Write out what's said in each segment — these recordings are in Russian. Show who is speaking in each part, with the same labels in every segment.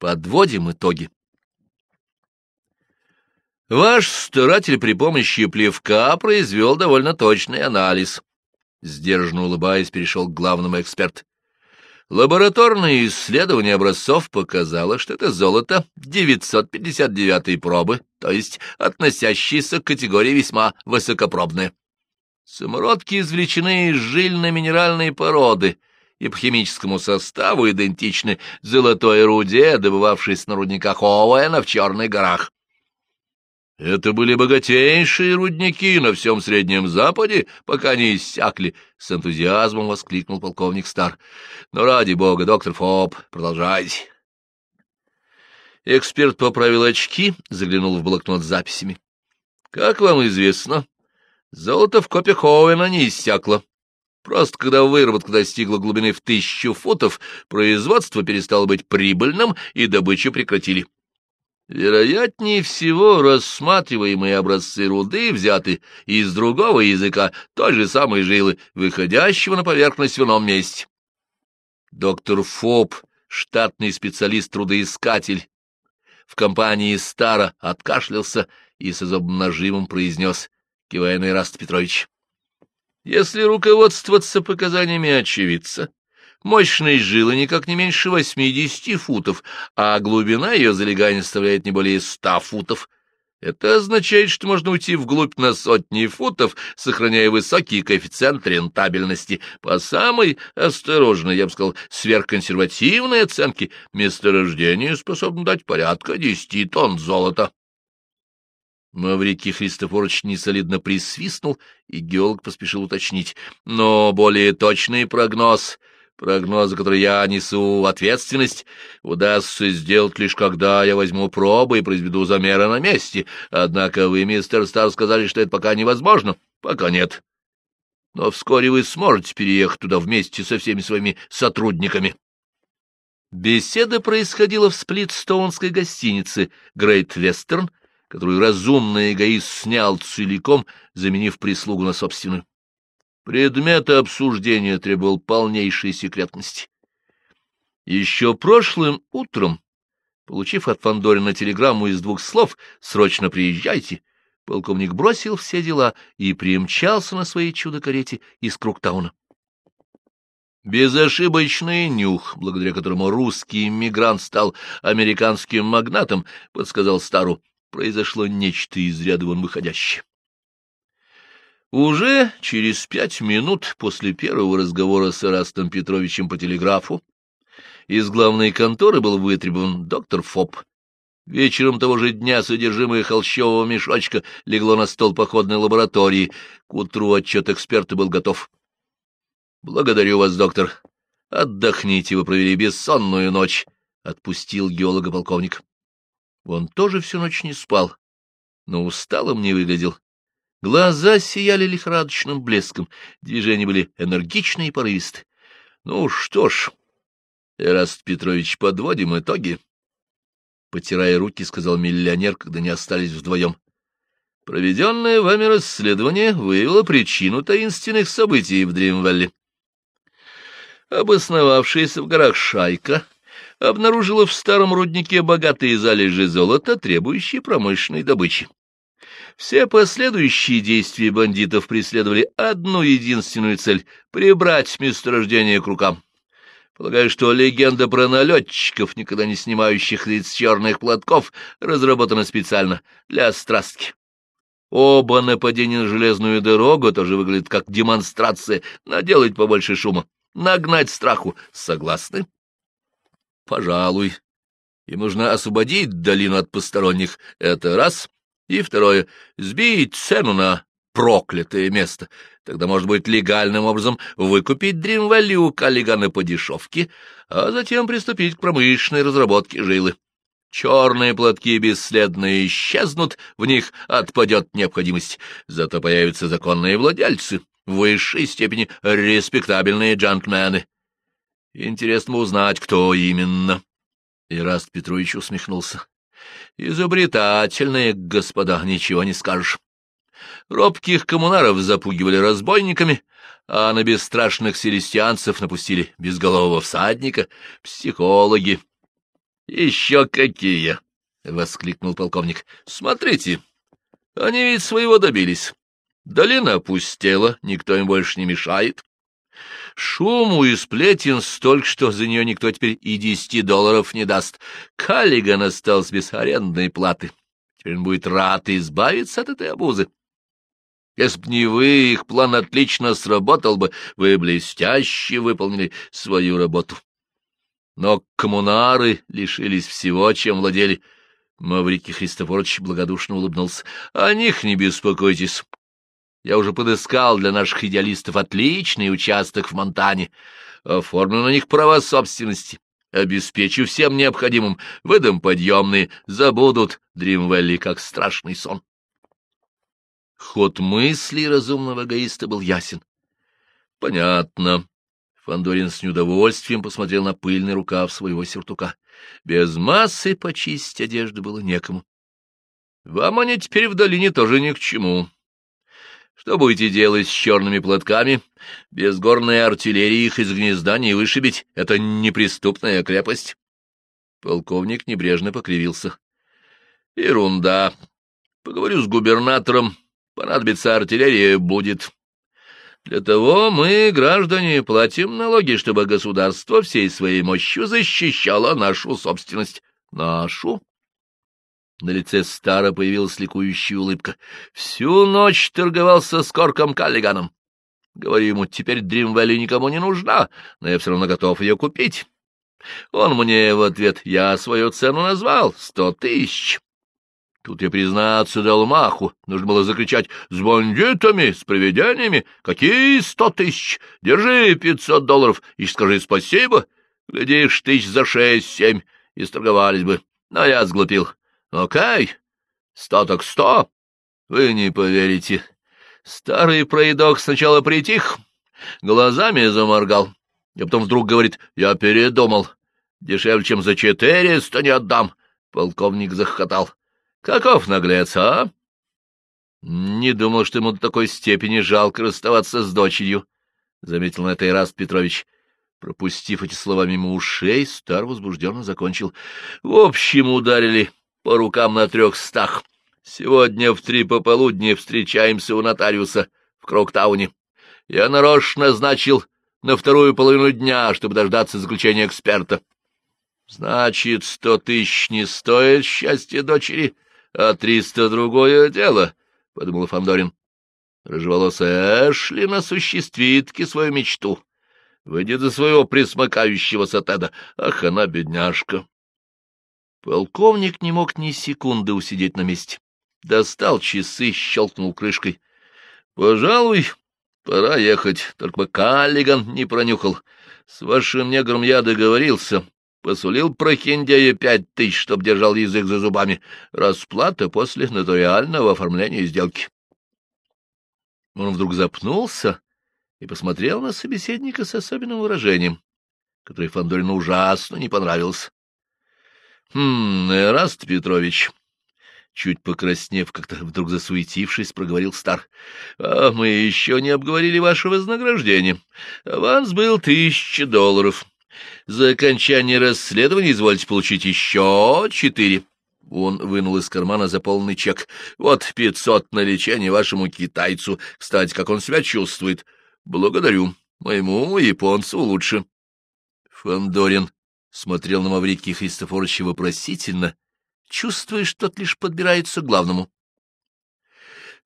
Speaker 1: Подводим итоги. Ваш старатель при помощи плевка произвел довольно точный анализ. Сдержанно улыбаясь, перешел к главному эксперт. Лабораторное исследование образцов показало, что это золото 959-й пробы, то есть относящееся к категории весьма высокопробное. Самородки извлечены из жильно-минеральной породы и по химическому составу идентичны золотой руде, добывавшейся на рудниках Оуэна в Черных горах. Это были богатейшие рудники на всем Среднем Западе, пока не иссякли, — с энтузиазмом воскликнул полковник Стар. — Но ради бога, доктор Фоп, продолжайте. Эксперт поправил очки, заглянул в блокнот с записями. — Как вам известно, золото в копе Хоуэна не иссякло. Просто когда выработка достигла глубины в тысячу футов, производство перестало быть прибыльным, и добычу прекратили. Вероятнее всего, рассматриваемые образцы руды взяты из другого языка той же самой жилы, выходящего на поверхность в ином месте. Доктор Фоб, штатный специалист-трудоискатель, в компании Стара откашлялся и с особым нажимом произнес, кивая на Ираст Петрович. Если руководствоваться показаниями очевидца, Мощность жилы никак не меньше 80 футов, а глубина ее залегания составляет не более 100 футов. Это означает, что можно уйти вглубь на сотни футов, сохраняя высокий коэффициент рентабельности. По самой осторожной, я бы сказал, сверхконсервативной оценке месторождение способно дать порядка 10 тонн золота. Маврикий Христофорович несолидно присвистнул, и геолог поспешил уточнить. Но более точный прогноз Прогнозы, которые я несу ответственность, удастся сделать лишь когда я возьму пробы и произведу замеры на месте. Однако вы, мистер Стар, сказали, что это пока невозможно. Пока нет. Но вскоре вы сможете переехать туда вместе со всеми своими сотрудниками. Беседа происходила в сплитстоунской гостинице «Грейт Вестерн», которую разумный эгоист снял целиком, заменив прислугу на собственную. Предмет обсуждения требовал полнейшей секретности. Еще прошлым утром, получив от Фандорина телеграмму из двух слов «Срочно приезжайте», полковник бросил все дела и примчался на своей чудо-карете из Круктауна. Безошибочный нюх, благодаря которому русский иммигрант стал американским магнатом, подсказал Стару, произошло нечто из ряда вон выходящее. Уже через пять минут после первого разговора с Ирастом Петровичем по телеграфу из главной конторы был вытребован доктор Фоп. Вечером того же дня содержимое холщового мешочка легло на стол походной лаборатории. К утру отчет эксперта был готов. — Благодарю вас, доктор. Отдохните, вы провели бессонную ночь, — отпустил геолога полковник. Он тоже всю ночь не спал, но усталым не выглядел. Глаза сияли лихорадочным блеском, движения были энергичные и порывисты. Ну что ж, Эраст Петрович, подводим итоги. Потирая руки, сказал миллионер, когда они остались вдвоем. Проведенное вами расследование выявило причину таинственных событий в Дримвелле. Обосновавшаяся в горах шайка обнаружила в старом руднике богатые залежи золота, требующие промышленной добычи. Все последующие действия бандитов преследовали одну единственную цель — прибрать месторождение к рукам. Полагаю, что легенда про налетчиков, никогда не снимающих лиц черных платков, разработана специально для страстки. Оба нападения на железную дорогу тоже выглядят как демонстрация наделать побольше шума, нагнать страху. Согласны? Пожалуй. Им нужно освободить долину от посторонних. Это раз. И второе — сбить цену на проклятое место. Тогда, может быть, легальным образом выкупить Дримвалли у Каллигана по дешевке, а затем приступить к промышленной разработке жилы. Черные платки бесследно исчезнут, в них отпадет необходимость, зато появятся законные владельцы, в высшей степени респектабельные джентльмены. Интересно узнать, кто именно. Ираст Петрович усмехнулся. Изобретательные господа, ничего не скажешь. Робких коммунаров запугивали разбойниками, а на бесстрашных селестианцев напустили безголового всадника, психологи. Еще какие! — воскликнул полковник. — Смотрите, они ведь своего добились. Долина опустела, никто им больше не мешает. Шуму и сплетен столько, что за нее никто теперь и десяти долларов не даст. Каллиган остался без арендной платы. Теперь он будет рад избавиться от этой обузы. Если б не вы, их план отлично сработал бы, вы блестяще выполнили свою работу. Но коммунары лишились всего, чем владели. Маврикий Христофорович благодушно улыбнулся. — О них не беспокойтесь. Я уже подыскал для наших идеалистов отличный участок в Монтане. Оформлю на них права собственности. Обеспечу всем необходимым. Выдам подъемные. Забудут Дримвелли как страшный сон. Ход мысли разумного эгоиста был ясен. — Понятно. Фандорин с неудовольствием посмотрел на пыльный рукав своего сюртука. Без массы почистить одежду было некому. Вам они теперь в долине тоже ни к чему. Что будете делать с черными платками? Без горной артиллерии их из гнезда не вышибить. Это неприступная крепость. Полковник небрежно покривился. Ерунда. Поговорю с губернатором. Понадобится артиллерия, будет. Для того мы, граждане, платим налоги, чтобы государство всей своей мощью защищало нашу собственность. Нашу? На лице Стара появилась ликующая улыбка. Всю ночь торговался с Корком Каллиганом. Говорю ему, теперь Дримвелли никому не нужна, но я все равно готов ее купить. Он мне в ответ, я свою цену назвал — сто тысяч. Тут я, признаться, дал маху. Нужно было закричать «С бандитами, с привидениями! Какие сто тысяч? Держи пятьсот долларов и скажи спасибо! Глядишь, тысяч за шесть-семь, и сторговались бы. Но я сглупил. Окей, сто так сто. Вы не поверите. Старый проедок сначала притих, глазами заморгал, а потом вдруг говорит «Я передумал. Дешевле, чем за четыреста не отдам». Полковник захохотал. Каков наглец, а? Не думал, что ему до такой степени жалко расставаться с дочерью, — заметил на это раз Петрович. Пропустив эти слова мимо ушей, Стар возбужденно закончил. В общем, ударили по рукам на трехстах. Сегодня в три пополудни встречаемся у нотариуса в Кроктауне. Я нарочно назначил на вторую половину дня, чтобы дождаться заключения эксперта. — Значит, сто тысяч не стоит счастья дочери? — а триста — другое дело, — подумал Фандорин. Рыжеволосая Эшли насуществит-ки свою мечту. Выйдет за своего присмыкающегося Теда. Ах, она бедняжка. Полковник не мог ни секунды усидеть на месте. Достал часы, щелкнул крышкой. — Пожалуй, пора ехать, только бы Каллиган не пронюхал. С вашим негром я договорился. Посулил прохиндею пять тысяч, чтоб держал язык за зубами. Расплата после нотариального оформления сделки. Он вдруг запнулся и посмотрел на собеседника с особенным выражением, которое Фандорину ужасно не понравилось. — Хм, Эраст Петрович, чуть покраснев, как-то вдруг засуетившись, проговорил Стар. — А мы еще не обговорили ваше вознаграждение. Аванс был тысяча долларов. За окончание расследования извольте получить еще четыре. Он вынул из кармана заполненный чек. Вот пятьсот на лечение вашему китайцу. Кстати, как он себя чувствует? Благодарю. Моему японцу лучше. Фандорин смотрел на Маврикия Христофоровича вопросительно, чувствуя, что тот лишь подбирается к главному.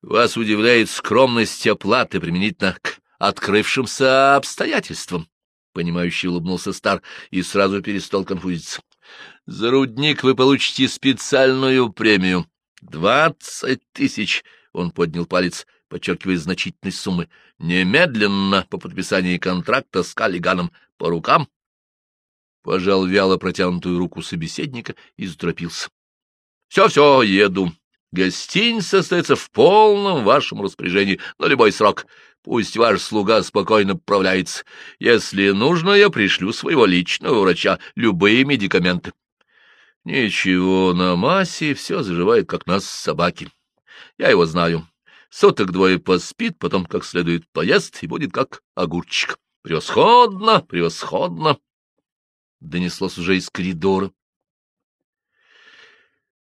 Speaker 1: Вас удивляет скромность оплаты применительно к открывшимся обстоятельствам. Понимающий улыбнулся Стар и сразу перестал конфузиться. — За рудник вы получите специальную премию. Двадцать тысяч! — он поднял палец, подчеркивая значительность суммы. — Немедленно по подписании контракта с Каллиганом по рукам. Пожал вяло протянутую руку собеседника и заторопился. Все, — Все-все, еду. Гостиница остается в полном вашем распоряжении на любой срок. Пусть ваш слуга спокойно поправляется. Если нужно, я пришлю своего личного врача любые медикаменты. Ничего, на массе все заживает, как нас собаки. Я его знаю. Суток двое поспит, потом как следует поест и будет как огурчик. Превосходно, превосходно! Донеслось уже из коридора.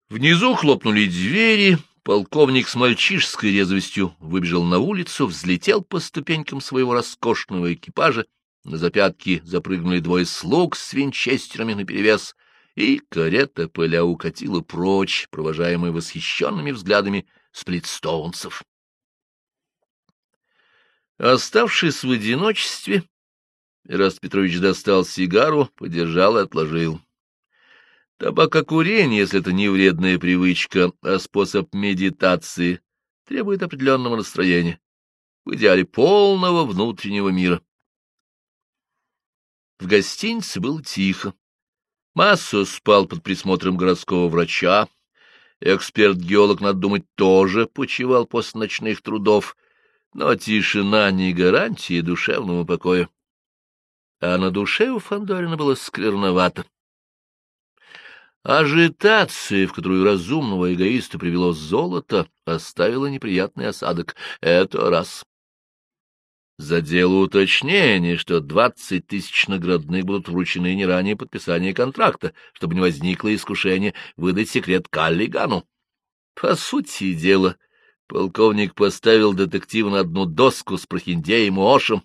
Speaker 1: Внизу хлопнули двери, полковник с мальчишской резвостью выбежал на улицу, взлетел по ступенькам своего роскошного экипажа, на запятки запрыгнули двое слуг с винчестерами наперевес, и карета пыля укатила прочь, провожаемая восхищенными взглядами сплитстоунцев. Оставшись в одиночестве, Ираст Петрович достал сигару, подержал и отложил. Табакокурение, если это не вредная привычка, а способ медитации, требует определенного настроения, в идеале полного внутреннего мира. В гостинице было тихо. Масса спал под присмотром городского врача. Эксперт-геолог, надо думать, тоже почивал после ночных трудов, но тишина не гарантия душевного покоя. А на душе у Фандорина было скверновато. Ажитация, в которую разумного эгоиста привело золото, оставила неприятный осадок. Это раз. За дело уточнение, что двадцать тысяч наградных будут вручены не ранее подписания контракта, чтобы не возникло искушение выдать секрет Каллигану. По сути дела, полковник поставил детектива на одну доску с прохиндеем и Ошем,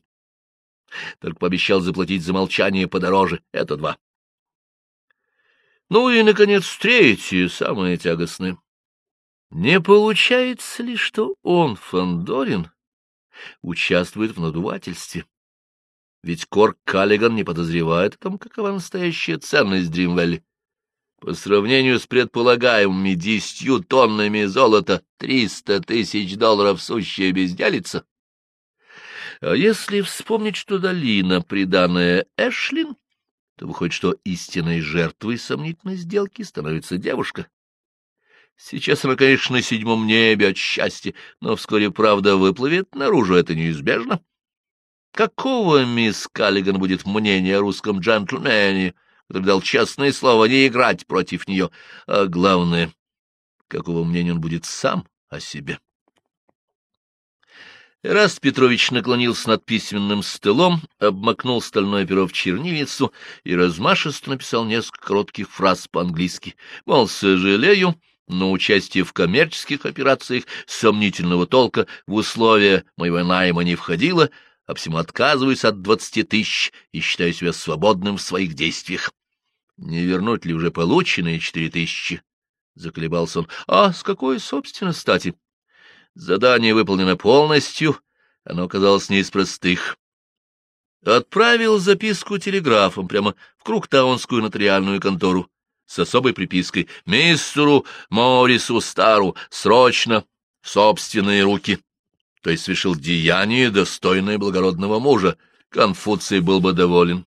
Speaker 1: только пообещал заплатить за молчание подороже. Это два. Ну и, наконец, третье, самое тягостное. Не получается ли, что он, Фандорин, участвует в надувательстве. Ведь Корк Каллиган не подозревает о том, какова настоящая ценность Дримвелли. По сравнению с предполагаемыми десятью тоннами золота, триста тысяч долларов сущая безделица. А если вспомнить, что долина, приданная Эшлин, то выходит, что истинной жертвой сомнительной сделки становится девушка, Сейчас она, конечно, на седьмом небе от счастья, но вскоре правда выплывет наружу, это неизбежно. Какого мисс Каллиган будет мнение о русском джентльмене, который дал честное слово не играть против нее, а главное, какого мнения он будет сам о себе? Эраст Петрович наклонился над письменным столом, обмакнул стальное перо в чернильницу и размашисто написал несколько коротких фраз по-английски. Мол, сожалею, но участие в коммерческих операциях сомнительного толка в условия моего найма не входило, а всему отказываюсь от двадцати тысяч и считаю себя свободным в своих действиях. Не вернуть ли уже полученные четыре тысячи? Заколебался он. А с какой, собственно, стати? Задание выполнено полностью, оно оказалось не из простых. Отправил записку телеграфом прямо в Круктаунскую нотариальную контору с особой припиской «Мистеру Морису Стару срочно собственные руки». То есть совершил деяние, достойное благородного мужа. Конфуций был бы доволен.